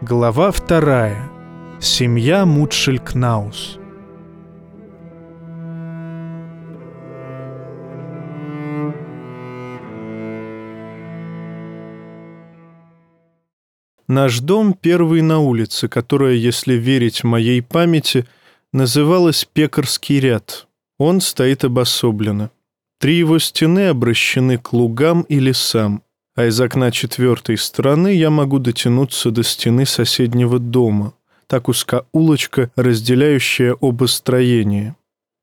Глава вторая. Семья Мутшелькнаус. Наш дом первый на улице, которая, если верить моей памяти, называлась Пекарский ряд. Он стоит обособленно. Три его стены обращены к лугам и лесам, а из окна четвертой стороны я могу дотянуться до стены соседнего дома. Так узка улочка, разделяющая оба строения.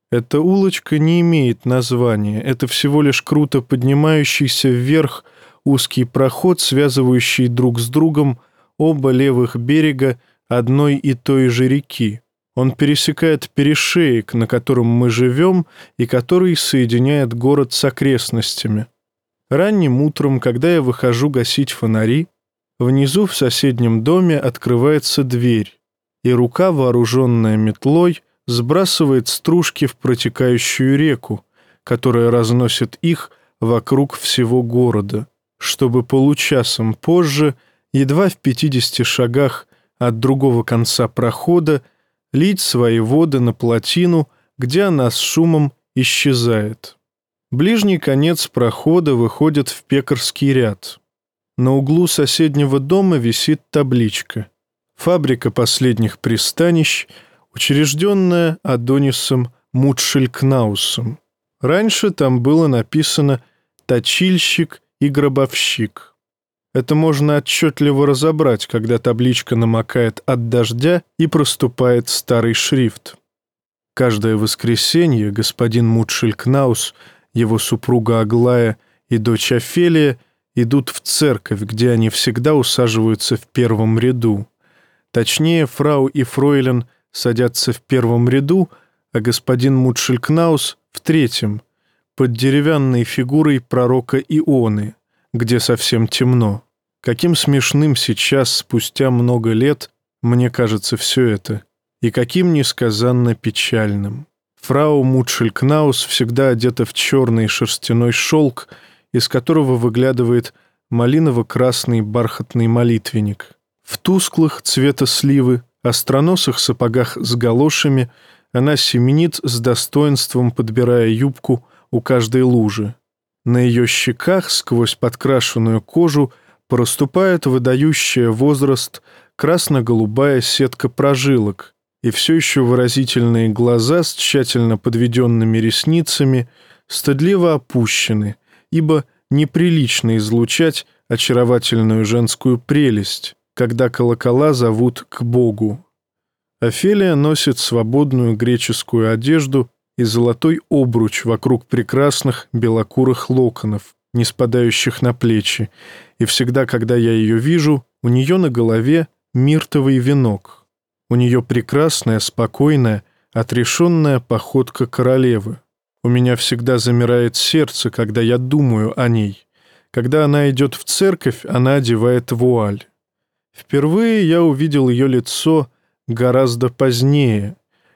Эта улочка не имеет названия, это всего лишь круто поднимающийся вверх узкий проход, связывающий друг с другом оба левых берега одной и той же реки. Он пересекает перешеек, на котором мы живем, и который соединяет город с окрестностями. Ранним утром, когда я выхожу гасить фонари, внизу в соседнем доме открывается дверь, и рука, вооруженная метлой, сбрасывает стружки в протекающую реку, которая разносит их вокруг всего города, чтобы получасом позже, едва в 50 шагах от другого конца прохода, лить свои воды на плотину, где она с шумом исчезает. Ближний конец прохода выходит в пекарский ряд. На углу соседнего дома висит табличка «Фабрика последних пристанищ», учрежденная Адонисом Мутшелькнаусом. Раньше там было написано «Точильщик и гробовщик». Это можно отчетливо разобрать, когда табличка намокает от дождя и проступает старый шрифт. Каждое воскресенье господин Мутшелькнаус, его супруга Аглая и дочь Офелия идут в церковь, где они всегда усаживаются в первом ряду. Точнее, фрау и фройлен садятся в первом ряду, а господин Мутшелькнаус — в третьем, под деревянной фигурой пророка Ионы, где совсем темно. Каким смешным сейчас, спустя много лет, мне кажется все это, и каким несказанно печальным. Фрау Мутшелькнаус всегда одета в черный шерстяной шелк, из которого выглядывает малиново-красный бархатный молитвенник. В тусклых цвета сливы, остроносых сапогах с галошами она семенит с достоинством, подбирая юбку у каждой лужи. На ее щеках, сквозь подкрашенную кожу, проступает выдающая возраст красно-голубая сетка прожилок, и все еще выразительные глаза с тщательно подведенными ресницами стыдливо опущены, ибо неприлично излучать очаровательную женскую прелесть, когда колокола зовут к Богу. Офелия носит свободную греческую одежду и золотой обруч вокруг прекрасных белокурых локонов, не спадающих на плечи, и всегда, когда я ее вижу, у нее на голове миртовый венок. У нее прекрасная, спокойная, отрешенная походка королевы. У меня всегда замирает сердце, когда я думаю о ней. Когда она идет в церковь, она одевает вуаль. Впервые я увидел ее лицо гораздо позднее.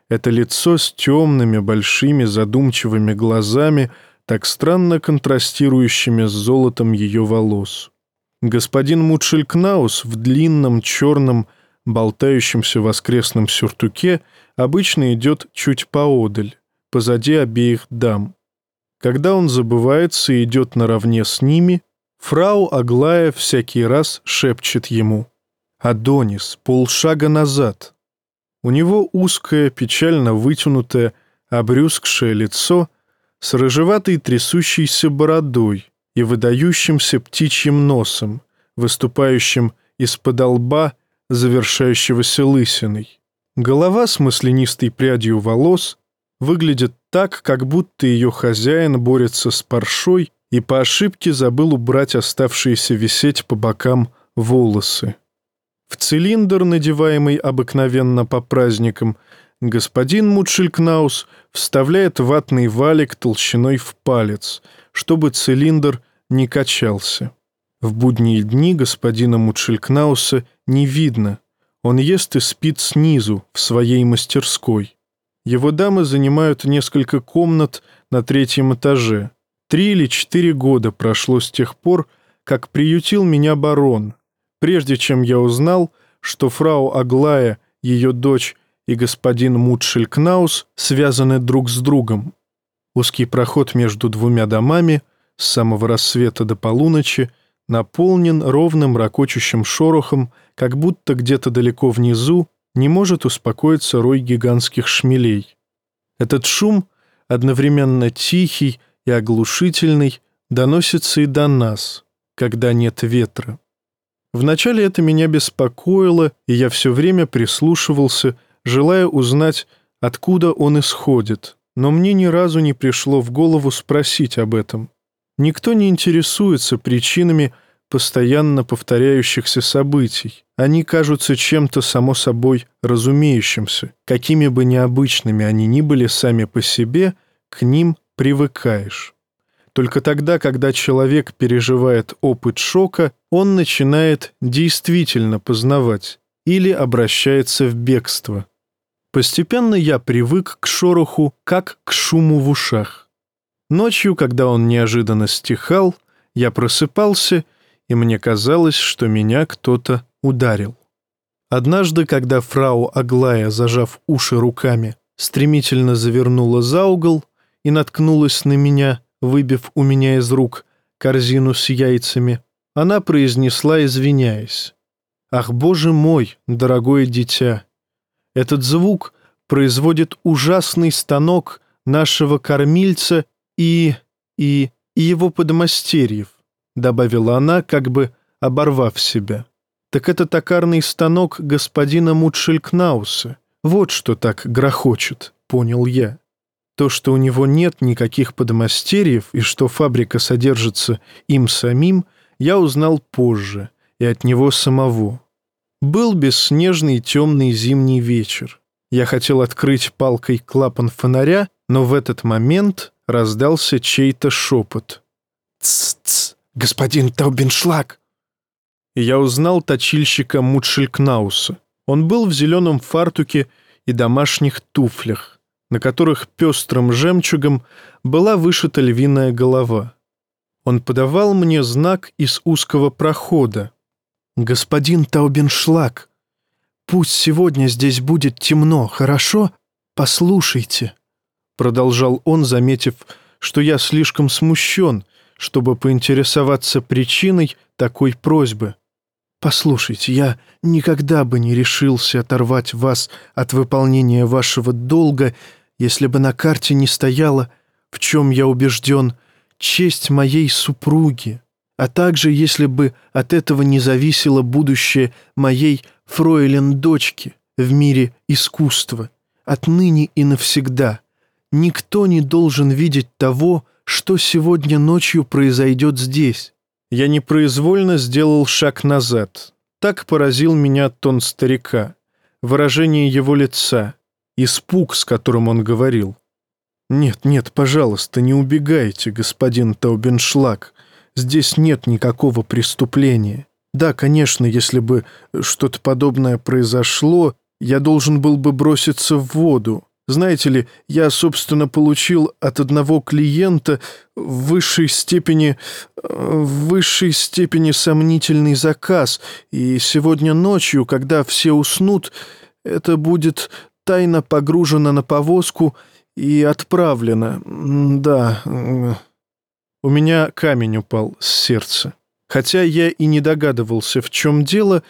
Это лицо с темными, большими, задумчивыми глазами — так странно контрастирующими с золотом ее волос. Господин Мутшелькнаус в длинном черном болтающемся воскресном сюртуке обычно идет чуть поодаль, позади обеих дам. Когда он забывается и идет наравне с ними, фрау Аглая всякий раз шепчет ему «Адонис, полшага назад». У него узкое, печально вытянутое, обрюзгшее лицо — с рыжеватой трясущейся бородой и выдающимся птичьим носом, выступающим из-под лба, завершающегося лысиной. Голова с маслянистой прядью волос выглядит так, как будто ее хозяин борется с паршой и по ошибке забыл убрать оставшиеся висеть по бокам волосы. В цилиндр, надеваемый обыкновенно по праздникам, господин Мутшелькнаус вставляет ватный валик толщиной в палец, чтобы цилиндр не качался. В будние дни господина Мутшелькнауса не видно. Он ест и спит снизу, в своей мастерской. Его дамы занимают несколько комнат на третьем этаже. Три или четыре года прошло с тех пор, как приютил меня барон, прежде чем я узнал, что фрау Аглая, ее дочь и господин Мутшелькнаус связаны друг с другом. Узкий проход между двумя домами с самого рассвета до полуночи наполнен ровным ракочущим шорохом, как будто где-то далеко внизу не может успокоиться рой гигантских шмелей. Этот шум, одновременно тихий и оглушительный, доносится и до нас, когда нет ветра. Вначале это меня беспокоило, и я все время прислушивался, желая узнать, откуда он исходит, но мне ни разу не пришло в голову спросить об этом. Никто не интересуется причинами постоянно повторяющихся событий. Они кажутся чем-то само собой разумеющимся. Какими бы необычными они ни были сами по себе, к ним привыкаешь. Только тогда, когда человек переживает опыт шока, он начинает действительно познавать или обращается в бегство. Постепенно я привык к шороху, как к шуму в ушах. Ночью, когда он неожиданно стихал, я просыпался, и мне казалось, что меня кто-то ударил. Однажды, когда фрау Аглая, зажав уши руками, стремительно завернула за угол и наткнулась на меня, выбив у меня из рук корзину с яйцами, она произнесла, извиняясь. «Ах, боже мой, дорогое дитя! Этот звук производит ужасный станок нашего кормильца и... и... и его подмастерьев», добавила она, как бы оборвав себя. «Так это токарный станок господина Мутшелькнауса. Вот что так грохочет», — понял я. То, что у него нет никаких подмастерьев и что фабрика содержится им самим, я узнал позже и от него самого. Был бесснежный темный зимний вечер. Я хотел открыть палкой клапан фонаря, но в этот момент раздался чей-то шепот. «Ц-ц, господин Таубеншлаг!» Я узнал точильщика Мутшелькнауса. Он был в зеленом фартуке и домашних туфлях на которых пестрым жемчугом была вышита львиная голова. Он подавал мне знак из узкого прохода. «Господин Таубеншлаг, пусть сегодня здесь будет темно, хорошо? Послушайте», — продолжал он, заметив, что я слишком смущен, чтобы поинтересоваться причиной такой просьбы. «Послушайте, я никогда бы не решился оторвать вас от выполнения вашего долга если бы на карте не стояло, в чем я убежден, честь моей супруги, а также если бы от этого не зависело будущее моей фройлен-дочки в мире искусства, отныне и навсегда. Никто не должен видеть того, что сегодня ночью произойдет здесь. Я непроизвольно сделал шаг назад. Так поразил меня тон старика, выражение его лица — испуг, с которым он говорил. «Нет, нет, пожалуйста, не убегайте, господин Таубеншлаг. Здесь нет никакого преступления. Да, конечно, если бы что-то подобное произошло, я должен был бы броситься в воду. Знаете ли, я, собственно, получил от одного клиента в высшей степени, в высшей степени сомнительный заказ, и сегодня ночью, когда все уснут, это будет тайно погружена на повозку и отправлена. Да, у меня камень упал с сердца. Хотя я и не догадывался, в чем дело,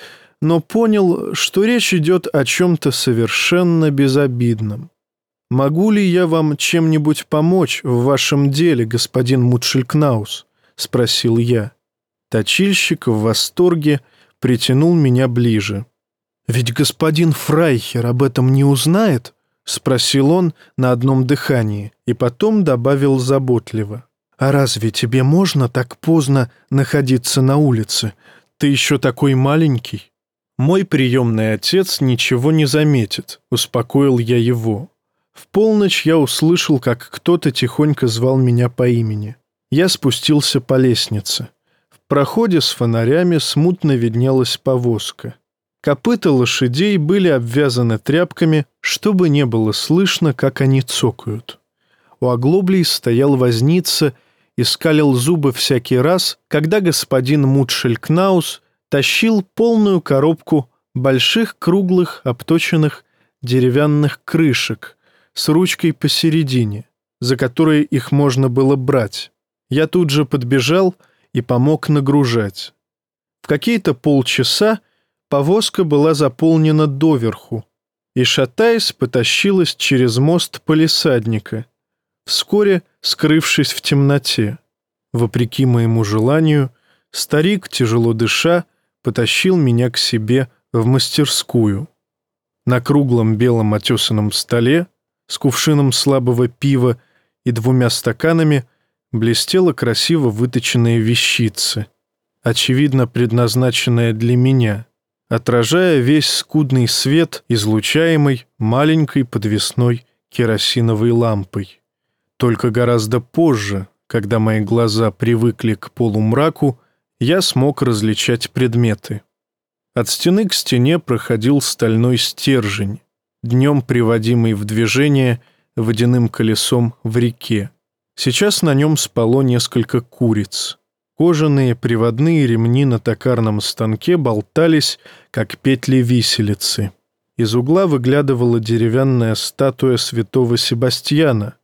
но понял, что речь идет о чем-то совершенно безобидном. «Могу ли я вам чем-нибудь помочь в вашем деле, господин Мутшелькнаус?» — спросил я. Точильщик в восторге притянул меня ближе. «Ведь господин Фрайхер об этом не узнает?» — спросил он на одном дыхании и потом добавил заботливо. «А разве тебе можно так поздно находиться на улице? Ты еще такой маленький». «Мой приемный отец ничего не заметит», — успокоил я его. В полночь я услышал, как кто-то тихонько звал меня по имени. Я спустился по лестнице. В проходе с фонарями смутно виднелась повозка. Копыта лошадей были обвязаны тряпками, чтобы не было слышно, как они цокают. У оглоблей стоял возница и скалил зубы всякий раз, когда господин Мутшелькнаус тащил полную коробку больших круглых обточенных деревянных крышек с ручкой посередине, за которые их можно было брать. Я тут же подбежал и помог нагружать. В какие-то полчаса повозка была заполнена доверху, и, шатаясь, потащилась через мост полисадника, вскоре скрывшись в темноте. Вопреки моему желанию, старик, тяжело дыша, потащил меня к себе в мастерскую. На круглом белом отесанном столе с кувшином слабого пива и двумя стаканами блестела красиво выточенная вещица, очевидно предназначенная для меня, отражая весь скудный свет, излучаемый маленькой подвесной керосиновой лампой. Только гораздо позже, когда мои глаза привыкли к полумраку, я смог различать предметы. От стены к стене проходил стальной стержень, днем приводимый в движение водяным колесом в реке. Сейчас на нем спало несколько куриц. Кожаные приводные ремни на токарном станке болтались, как петли виселицы. Из угла выглядывала деревянная статуя святого Себастьяна,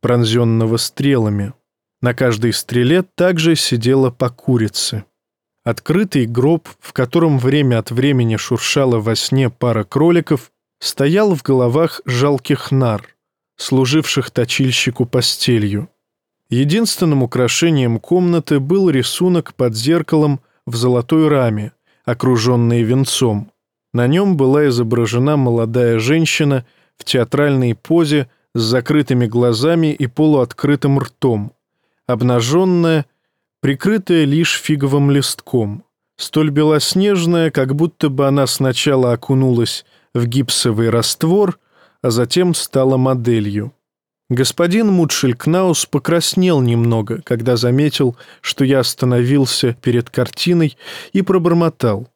пронзенного стрелами. На каждой стреле также сидела по курице. Открытый гроб, в котором время от времени шуршала во сне пара кроликов, стоял в головах жалких нар, служивших точильщику постелью. Единственным украшением комнаты был рисунок под зеркалом в золотой раме, окруженный венцом. На нем была изображена молодая женщина в театральной позе с закрытыми глазами и полуоткрытым ртом, обнаженная прикрытая лишь фиговым листком, столь белоснежная, как будто бы она сначала окунулась в гипсовый раствор, а затем стала моделью. Господин Мутшелькнаус покраснел немного, когда заметил, что я остановился перед картиной и пробормотал.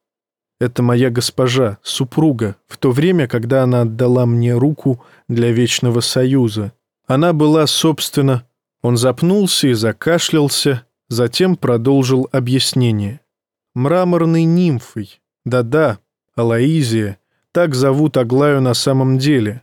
«Это моя госпожа, супруга, в то время, когда она отдала мне руку для Вечного Союза. Она была, собственно...» Он запнулся и закашлялся, Затем продолжил объяснение. «Мраморной нимфой. Да-да, Алаизия. Так зовут Аглаю на самом деле.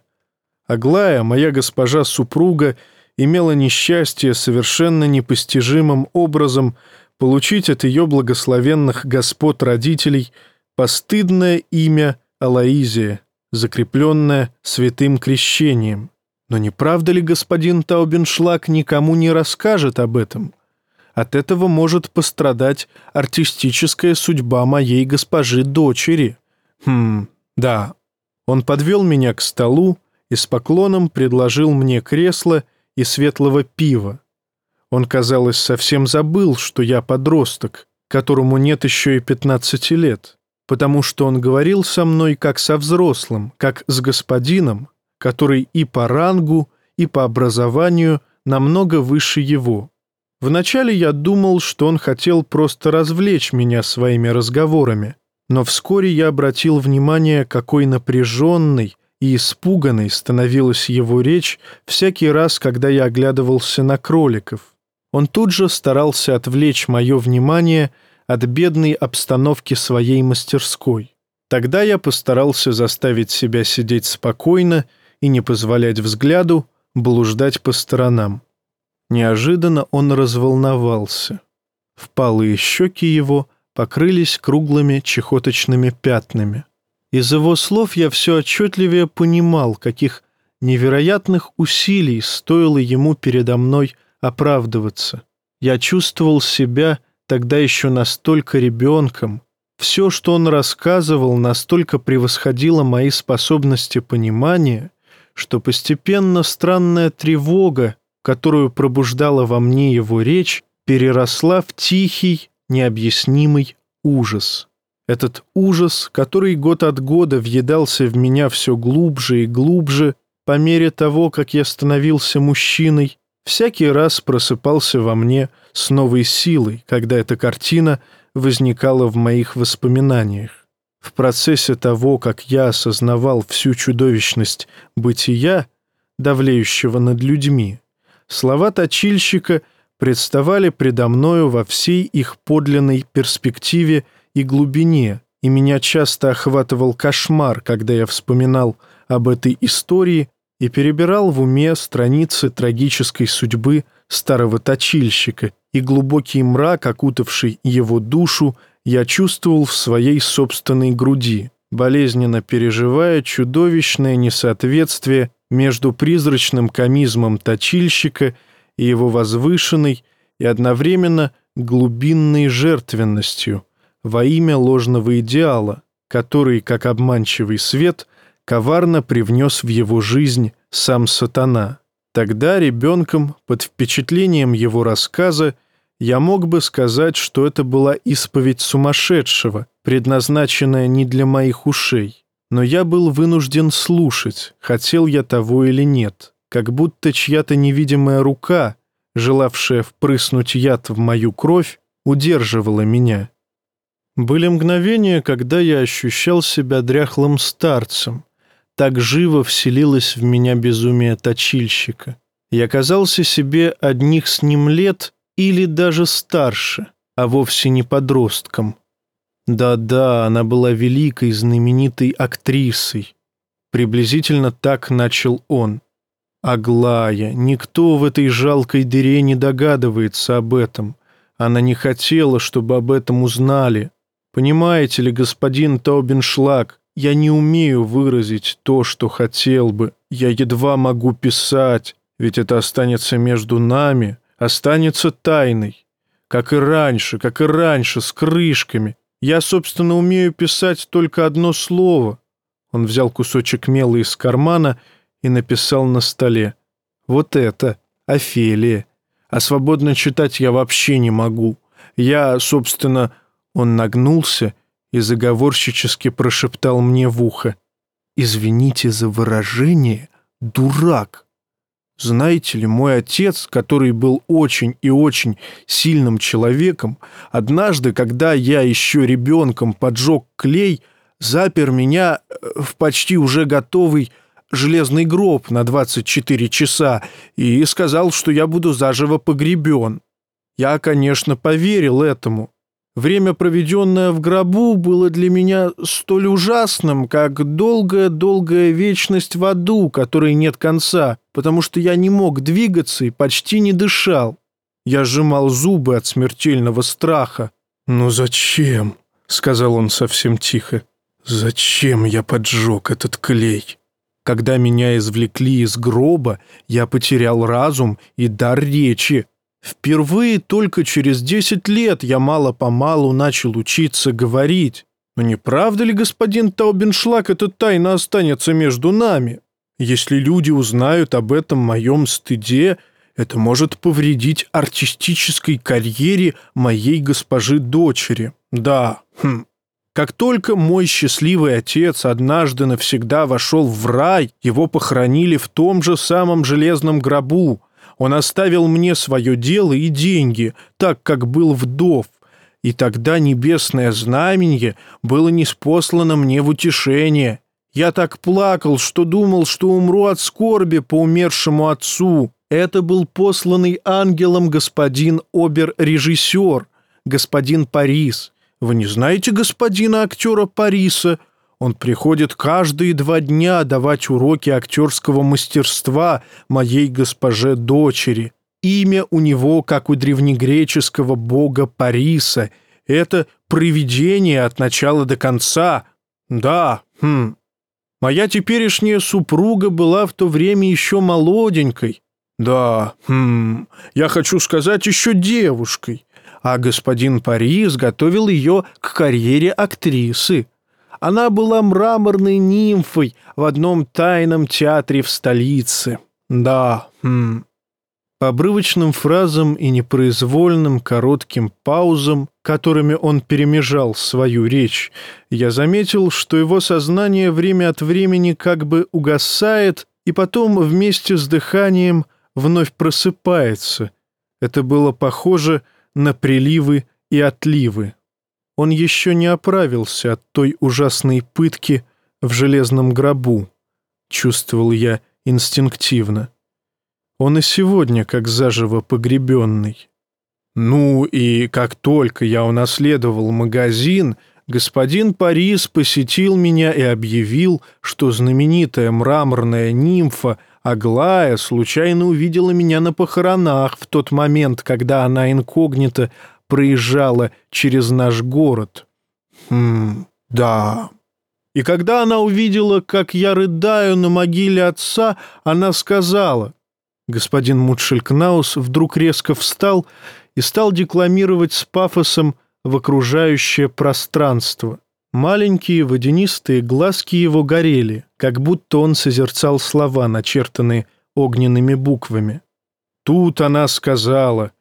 Аглая, моя госпожа-супруга, имела несчастье совершенно непостижимым образом получить от ее благословенных господ родителей постыдное имя Алаизия, закрепленное святым крещением. Но не правда ли господин Таубеншлаг никому не расскажет об этом?» От этого может пострадать артистическая судьба моей госпожи-дочери. Хм, да. Он подвел меня к столу и с поклоном предложил мне кресло и светлого пива. Он, казалось, совсем забыл, что я подросток, которому нет еще и пятнадцати лет, потому что он говорил со мной как со взрослым, как с господином, который и по рангу, и по образованию намного выше его. Вначале я думал, что он хотел просто развлечь меня своими разговорами, но вскоре я обратил внимание, какой напряженной и испуганной становилась его речь всякий раз, когда я оглядывался на кроликов. Он тут же старался отвлечь мое внимание от бедной обстановки своей мастерской. Тогда я постарался заставить себя сидеть спокойно и не позволять взгляду блуждать по сторонам. Неожиданно он разволновался. Впалые щеки его покрылись круглыми чехоточными пятнами. Из его слов я все отчетливее понимал, каких невероятных усилий стоило ему передо мной оправдываться. Я чувствовал себя тогда еще настолько ребенком. Все, что он рассказывал, настолько превосходило мои способности понимания, что постепенно странная тревога которую пробуждала во мне его речь, переросла в тихий, необъяснимый ужас. Этот ужас, который год от года въедался в меня все глубже и глубже, по мере того, как я становился мужчиной, всякий раз просыпался во мне с новой силой, когда эта картина возникала в моих воспоминаниях. В процессе того, как я осознавал всю чудовищность бытия, давлеющего над людьми, слова точильщика представали предо мною во всей их подлинной перспективе и глубине, и меня часто охватывал кошмар, когда я вспоминал об этой истории и перебирал в уме страницы трагической судьбы старого точильщика, и глубокий мрак, окутавший его душу, я чувствовал в своей собственной груди, болезненно переживая чудовищное несоответствие между призрачным комизмом точильщика и его возвышенной и одновременно глубинной жертвенностью во имя ложного идеала, который, как обманчивый свет, коварно привнес в его жизнь сам сатана. Тогда ребенком, под впечатлением его рассказа, я мог бы сказать, что это была исповедь сумасшедшего, предназначенная не для моих ушей. Но я был вынужден слушать, хотел я того или нет, как будто чья-то невидимая рука, желавшая впрыснуть яд в мою кровь, удерживала меня. Были мгновения, когда я ощущал себя дряхлым старцем. Так живо вселилось в меня безумие точильщика. Я казался себе одних с ним лет или даже старше, а вовсе не подростком. Да-да, она была великой, знаменитой актрисой. Приблизительно так начал он. Аглая, никто в этой жалкой дыре не догадывается об этом. Она не хотела, чтобы об этом узнали. Понимаете ли, господин Таубеншлаг, я не умею выразить то, что хотел бы. Я едва могу писать, ведь это останется между нами, останется тайной. Как и раньше, как и раньше, с крышками. Я, собственно, умею писать только одно слово. Он взял кусочек мела из кармана и написал на столе. Вот это, Офелия. А свободно читать я вообще не могу. Я, собственно... Он нагнулся и заговорщически прошептал мне в ухо. «Извините за выражение, дурак!» Знаете ли, мой отец, который был очень и очень сильным человеком, однажды, когда я еще ребенком поджег клей, запер меня э, в почти уже готовый железный гроб на 24 часа и сказал, что я буду заживо погребен. Я, конечно, поверил этому, Время, проведенное в гробу, было для меня столь ужасным, как долгая-долгая вечность в аду, которой нет конца, потому что я не мог двигаться и почти не дышал. Я сжимал зубы от смертельного страха. «Ну зачем?» — сказал он совсем тихо. «Зачем я поджег этот клей?» Когда меня извлекли из гроба, я потерял разум и дар речи, Впервые только через десять лет я мало-помалу начал учиться говорить. Но не правда ли, господин Таубеншлаг, эта тайна останется между нами? Если люди узнают об этом моем стыде, это может повредить артистической карьере моей госпожи-дочери. Да, хм. Как только мой счастливый отец однажды навсегда вошел в рай, его похоронили в том же самом железном гробу, он оставил мне свое дело и деньги, так как был вдов, и тогда небесное знамение было неспослано мне в утешение. Я так плакал, что думал, что умру от скорби по умершему отцу. Это был посланный ангелом господин обер-режиссер, господин Парис. Вы не знаете господина актера Париса?» Он приходит каждые два дня давать уроки актерского мастерства моей госпоже-дочери. Имя у него, как у древнегреческого бога Париса. Это привидение от начала до конца. Да, хм. Моя теперешняя супруга была в то время еще молоденькой. Да, хм. Я хочу сказать, еще девушкой. А господин Парис готовил ее к карьере актрисы. Она была мраморной нимфой в одном тайном театре в столице. Да, хм. По обрывочным фразам и непроизвольным коротким паузам, которыми он перемежал свою речь, я заметил, что его сознание время от времени как бы угасает и потом вместе с дыханием вновь просыпается. Это было похоже на приливы и отливы. Он еще не оправился от той ужасной пытки в железном гробу, чувствовал я инстинктивно. Он и сегодня как заживо погребенный. Ну и как только я унаследовал магазин, господин Парис посетил меня и объявил, что знаменитая мраморная нимфа Аглая случайно увидела меня на похоронах в тот момент, когда она инкогнито проезжала через наш город. Хм, да. И когда она увидела, как я рыдаю на могиле отца, она сказала... Господин Мутшелькнаус вдруг резко встал и стал декламировать с пафосом в окружающее пространство. Маленькие водянистые глазки его горели, как будто он созерцал слова, начертанные огненными буквами. Тут она сказала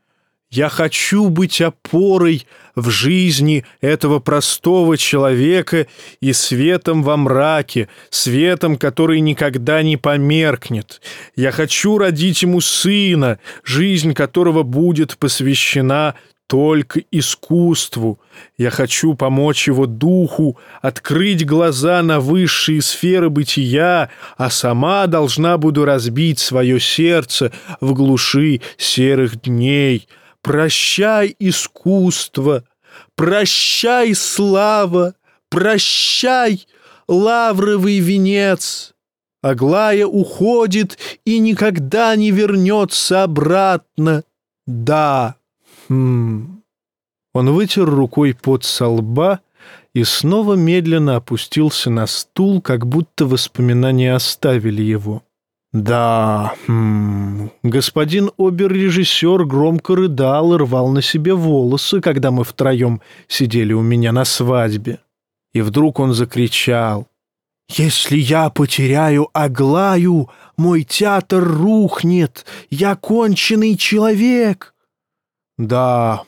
я хочу быть опорой в жизни этого простого человека и светом во мраке, светом, который никогда не померкнет. Я хочу родить ему сына, жизнь которого будет посвящена только искусству. Я хочу помочь его духу открыть глаза на высшие сферы бытия, а сама должна буду разбить свое сердце в глуши серых дней». Прощай, искусство, прощай, слава, прощай, лавровый венец. Аглая уходит и никогда не вернется обратно. Да. Хм. Он вытер рукой под со лба и снова медленно опустился на стул, как будто воспоминания оставили его. Да, хм, господин обер-режиссер громко рыдал и рвал на себе волосы, когда мы втроем сидели у меня на свадьбе. И вдруг он закричал. «Если я потеряю Аглаю, мой театр рухнет, я конченый человек!» Да,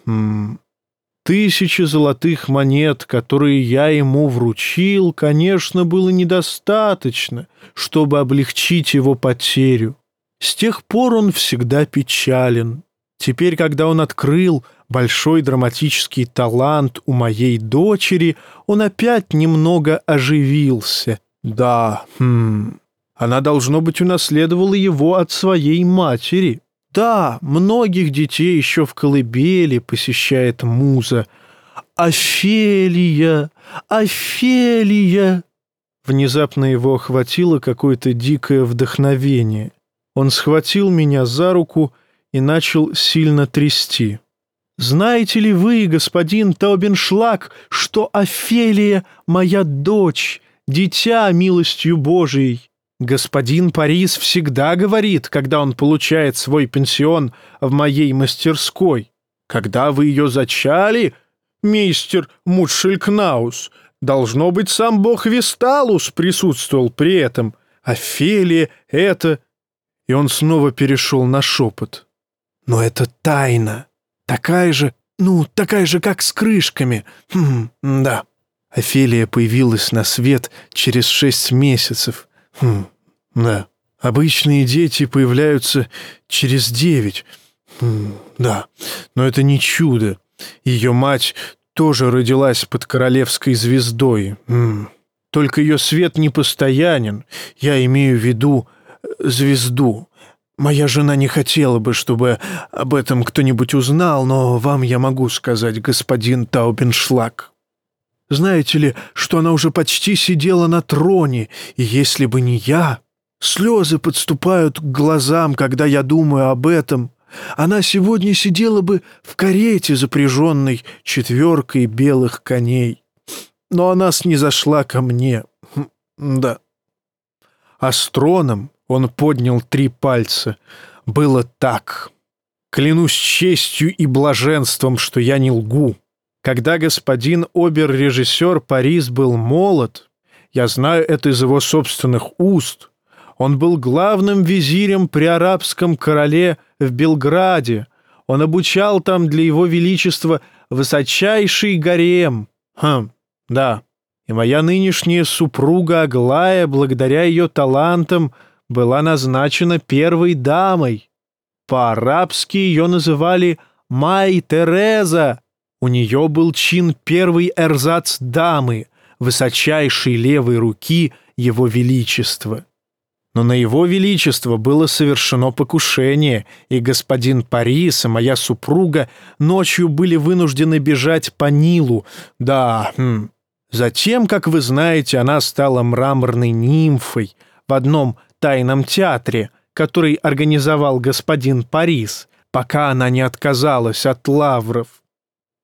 Тысячи золотых монет, которые я ему вручил, конечно, было недостаточно, чтобы облегчить его потерю. С тех пор он всегда печален. Теперь, когда он открыл большой драматический талант у моей дочери, он опять немного оживился. Да, хм, она, должно быть, унаследовала его от своей матери. Да, многих детей еще в колыбели посещает муза. «Офелия! Офелия!» Внезапно его охватило какое-то дикое вдохновение. Он схватил меня за руку и начал сильно трясти. «Знаете ли вы, господин Таубеншлаг, что Офелия — моя дочь, дитя милостью Божией? Господин Парис всегда говорит, когда он получает свой пенсион в моей мастерской. Когда вы ее зачали, мистер Мутшелькнаус, должно быть, сам бог Весталус присутствовал при этом. Офелия — это... И он снова перешел на шепот. Но это тайна. Такая же, ну, такая же, как с крышками. Хм, да. Офелия появилась на свет через шесть месяцев. Хм, да. Обычные дети появляются через девять. Хм, да, но это не чудо. Ее мать тоже родилась под королевской звездой. Хм. Только ее свет непостоянен. Я имею в виду э, звезду. Моя жена не хотела бы, чтобы об этом кто-нибудь узнал, но вам я могу сказать, господин Таубеншлаг. Знаете ли, что она уже почти сидела на троне, и если бы не я, Слезы подступают к глазам, когда я думаю об этом. Она сегодня сидела бы в карете, запряженной четверкой белых коней. Но она снизошла ко мне. Хм, да. А с троном он поднял три пальца. Было так. Клянусь честью и блаженством, что я не лгу. Когда господин обер-режиссер Парис был молод, я знаю это из его собственных уст — он был главным визирем при арабском короле в Белграде. Он обучал там для его величества высочайший гарем. Хм, да. И моя нынешняя супруга Аглая, благодаря ее талантам, была назначена первой дамой. По-арабски ее называли Май Тереза. У нее был чин первый эрзац дамы, высочайшей левой руки его величества но на его величество было совершено покушение, и господин Парис и моя супруга ночью были вынуждены бежать по Нилу. Да, хм, Затем, как вы знаете, она стала мраморной нимфой в одном тайном театре, который организовал господин Парис, пока она не отказалась от лавров.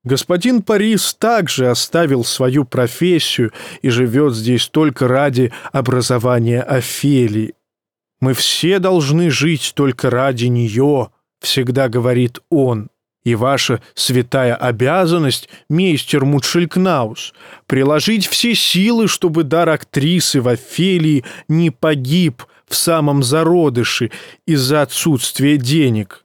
Господин Парис также оставил свою профессию и живет здесь только ради образования Офелии. «Мы все должны жить только ради нее», — всегда говорит он. И ваша святая обязанность, мейстер Мутшелькнаус, приложить все силы, чтобы дар актрисы в Офелии не погиб в самом зародыше из-за отсутствия денег.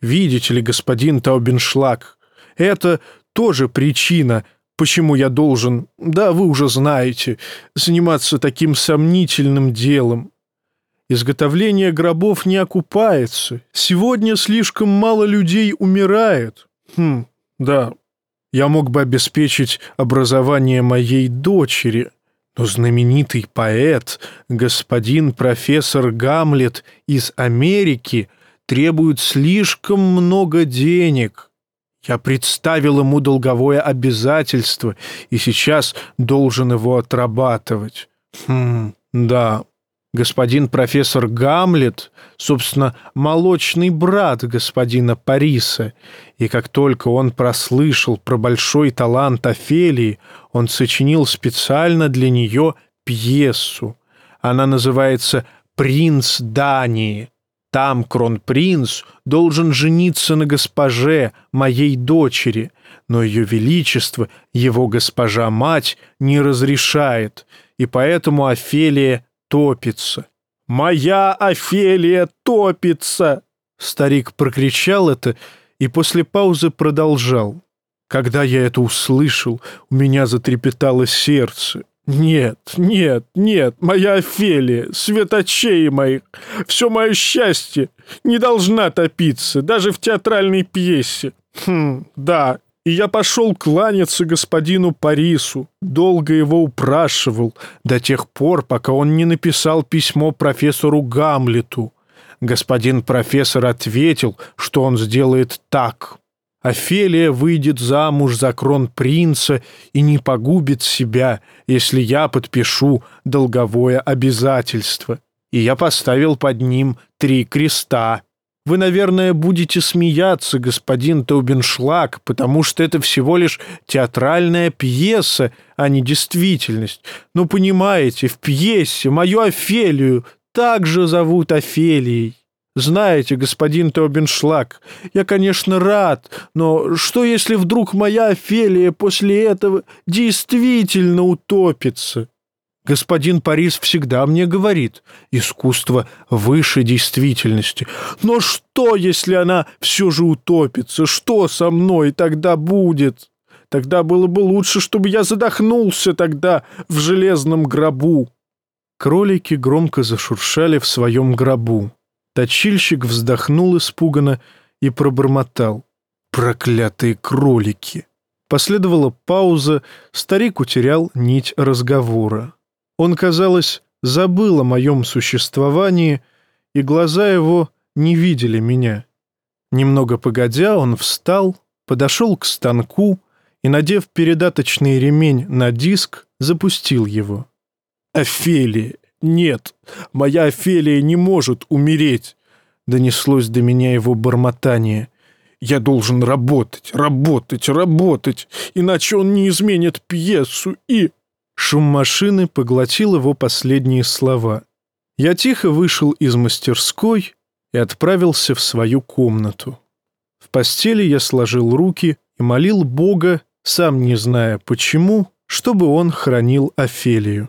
Видите ли, господин Таубеншлаг, это тоже причина, почему я должен, да вы уже знаете, заниматься таким сомнительным делом. Изготовление гробов не окупается. Сегодня слишком мало людей умирает. Хм, да. Я мог бы обеспечить образование моей дочери, но знаменитый поэт, господин профессор Гамлет из Америки, требует слишком много денег. Я представил ему долговое обязательство и сейчас должен его отрабатывать. Хм, да. Господин профессор Гамлет, собственно, молочный брат господина Париса, и как только он прослышал про большой талант Офелии, он сочинил специально для нее пьесу. Она называется «Принц Дании». Там кронпринц должен жениться на госпоже, моей дочери, но ее величество, его госпожа-мать, не разрешает, и поэтому Офелия топится. «Моя Офелия топится!» Старик прокричал это и после паузы продолжал. Когда я это услышал, у меня затрепетало сердце. «Нет, нет, нет, моя Офелия, светочей моих, все мое счастье не должна топиться, даже в театральной пьесе. Хм, да, и я пошел кланяться господину Парису, долго его упрашивал, до тех пор, пока он не написал письмо профессору Гамлету. Господин профессор ответил, что он сделает так. Офелия выйдет замуж за кронпринца и не погубит себя, если я подпишу долговое обязательство. И я поставил под ним три креста. Вы, наверное, будете смеяться, господин Таубеншлаг, потому что это всего лишь театральная пьеса, а не действительность. Но понимаете, в пьесе мою Офелию также зовут Офелией. Знаете, господин Тобеншлаг, я, конечно, рад, но что, если вдруг моя Офелия после этого действительно утопится? Господин Парис всегда мне говорит, искусство выше действительности. Но что, если она все же утопится? Что со мной тогда будет? Тогда было бы лучше, чтобы я задохнулся тогда в железном гробу. Кролики громко зашуршали в своем гробу. Точильщик вздохнул испуганно и пробормотал. «Проклятые кролики!» Последовала пауза, старик утерял нить разговора. Он, казалось, забыл о моем существовании, и глаза его не видели меня. Немного погодя, он встал, подошел к станку и, надев передаточный ремень на диск, запустил его. «Офелия! «Нет, моя Офелия не может умереть!» Донеслось до меня его бормотание. «Я должен работать, работать, работать, иначе он не изменит пьесу и...» Шум машины поглотил его последние слова. Я тихо вышел из мастерской и отправился в свою комнату. В постели я сложил руки и молил Бога, сам не зная почему, чтобы он хранил Офелию.